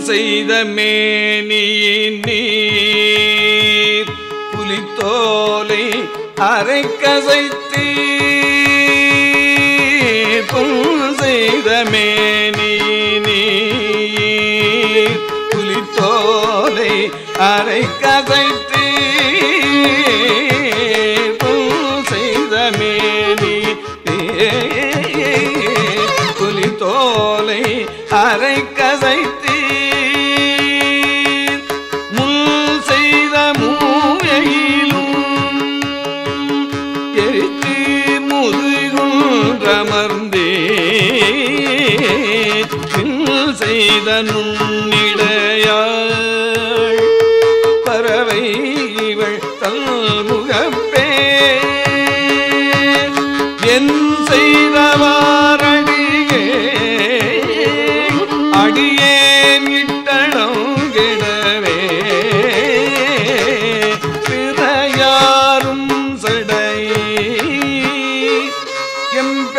செய்த மேனியின் நீர். புலித்தோலை அரைக்கசைத்து பொன் செய்த மேனியின் புலித்தோலை அரைக்கசைத்து பொன் செய்த மேனி புலித்தோலை அரை எரித்து முதுகுன்றமர்ந்தே செய்த நுண்ணிடையாள் பறவை இவள் தல்முகப்பே என் செய்த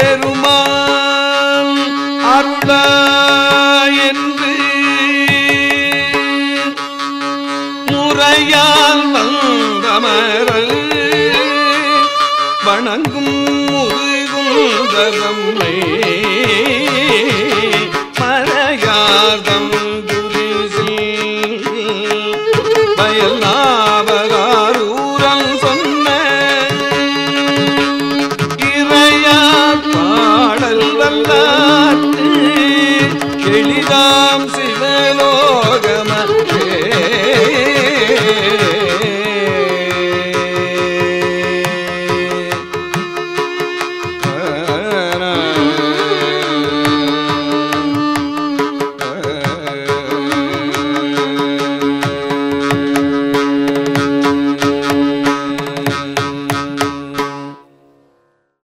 எம்பெருமான் அருளா என்று முறையால் வந்தமரல் வணங்கும் முதுகுந்தரம்மை மறையார்தம் எழிலா